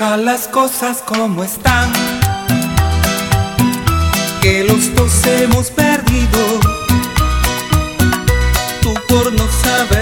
Deja las cosas como están, que los dos hemos perdido. Tú por no saberme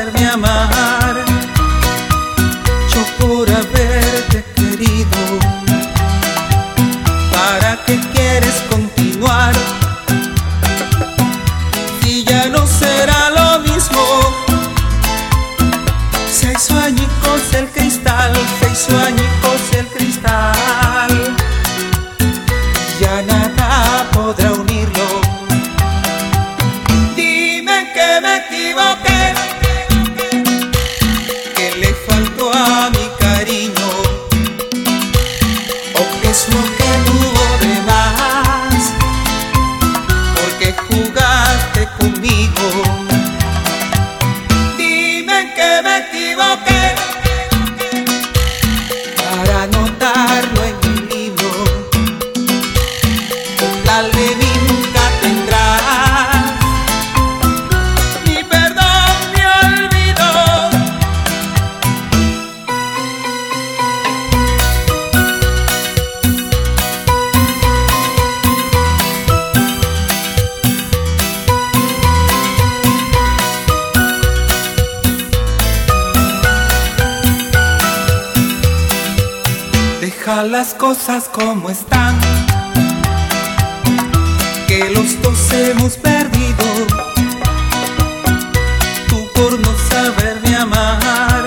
Deja las cosas como están, que los dos hemos perdido. Tú por no saberme amar,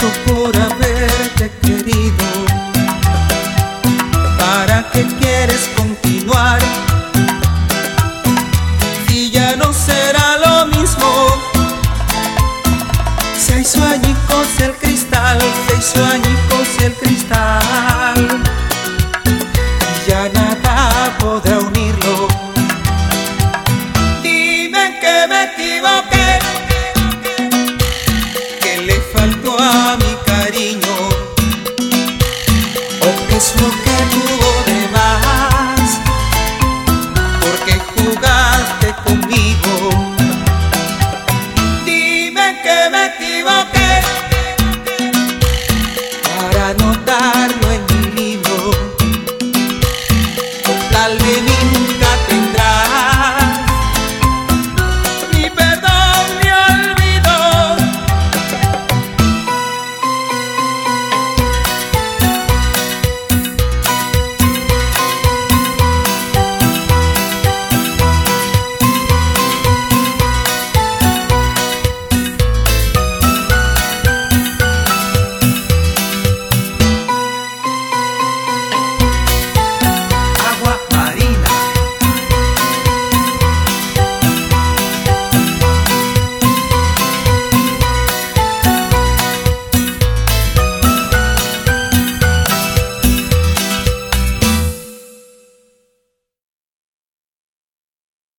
yo por haberte querido. ¿Para qué quieres continuar? Si ya no será lo mismo. Se hizo añicos el cristal, añicos el cristal. al venir.